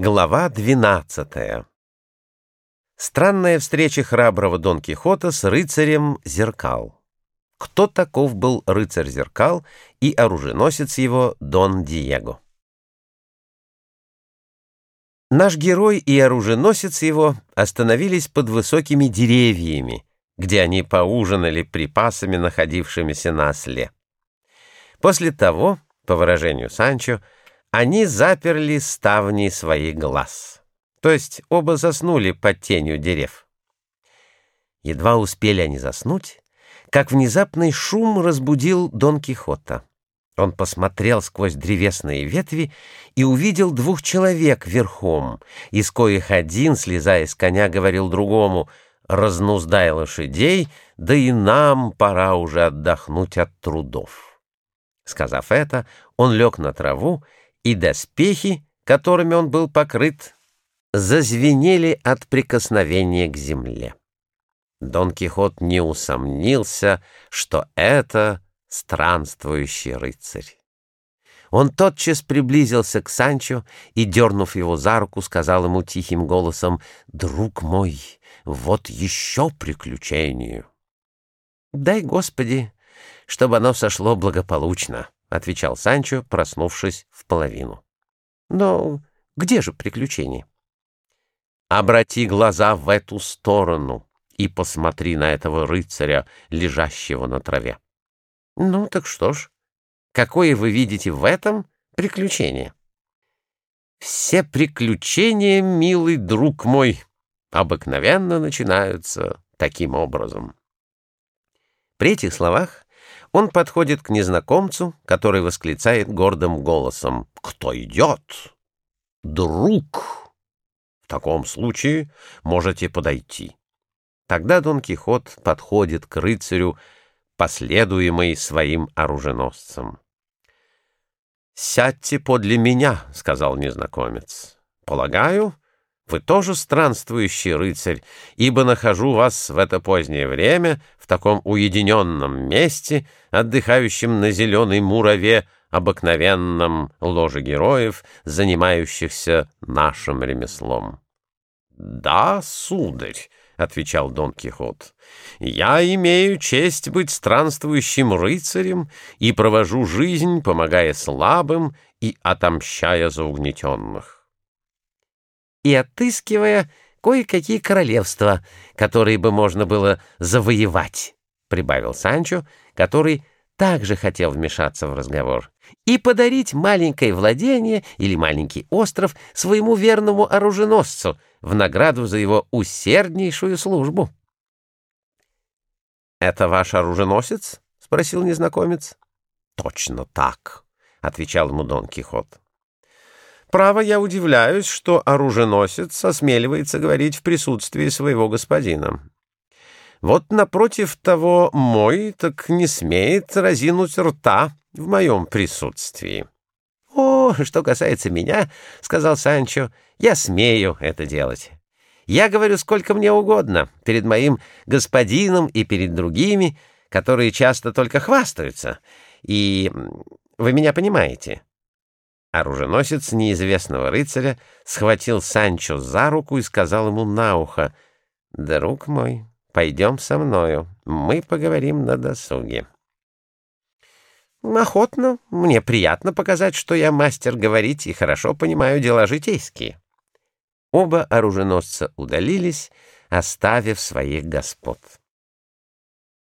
Глава 12 Странная встреча храброго Дон Кихота с рыцарем Зеркал. Кто таков был рыцарь Зеркал и оруженосец его Дон Диего? Наш герой и оруженосец его остановились под высокими деревьями, где они поужинали припасами, находившимися на осле. После того, по выражению Санчо, они заперли ставни своих глаз. То есть оба заснули под тенью дерев. Едва успели они заснуть, как внезапный шум разбудил Дон Кихота. Он посмотрел сквозь древесные ветви и увидел двух человек верхом, из коих один, слезая с коня, говорил другому «Разнуздай лошадей, да и нам пора уже отдохнуть от трудов». Сказав это, он лег на траву и доспехи, которыми он был покрыт, зазвенели от прикосновения к земле. Дон Кихот не усомнился, что это странствующий рыцарь. Он тотчас приблизился к Санчо и, дернув его за руку, сказал ему тихим голосом, «Друг мой, вот еще приключение!» «Дай, Господи, чтобы оно сошло благополучно!» — отвечал Санчо, проснувшись в половину. «Но где же приключение?» «Обрати глаза в эту сторону и посмотри на этого рыцаря, лежащего на траве». «Ну, так что ж, какое вы видите в этом приключение?» «Все приключения, милый друг мой, обыкновенно начинаются таким образом». При этих словах он подходит к незнакомцу, который восклицает гордым голосом «Кто идет?» «Друг!» «В таком случае можете подойти». Тогда Дон Кихот подходит к рыцарю, последуемый своим оруженосцем. «Сядьте подле меня», — сказал незнакомец. «Полагаю, вы тоже странствующий рыцарь, ибо нахожу вас в это позднее время в таком уединенном месте, отдыхающем на зеленой мураве, обыкновенном ложе героев, занимающихся нашим ремеслом. — Да, сударь, — отвечал Дон Кихот, — я имею честь быть странствующим рыцарем и провожу жизнь, помогая слабым и отомщая за угнетенных и отыскивая кое-какие королевства, которые бы можно было завоевать, — прибавил Санчо, который также хотел вмешаться в разговор, и подарить маленькое владение или маленький остров своему верному оруженосцу в награду за его усерднейшую службу. — Это ваш оруженосец? — спросил незнакомец. — Точно так, — отвечал ему Дон Кихот. Право, я удивляюсь, что оруженосец осмеливается говорить в присутствии своего господина. Вот напротив того мой так не смеет разинуть рта в моем присутствии. — О, что касается меня, — сказал Санчо, — я смею это делать. Я говорю сколько мне угодно перед моим господином и перед другими, которые часто только хвастаются. И вы меня понимаете. — Оруженосец неизвестного рыцаря схватил Санчо за руку и сказал ему на ухо, «Друг мой, пойдем со мною, мы поговорим на досуге». «Охотно, мне приятно показать, что я мастер говорить и хорошо понимаю дела житейские». Оба оруженосца удалились, оставив своих господ.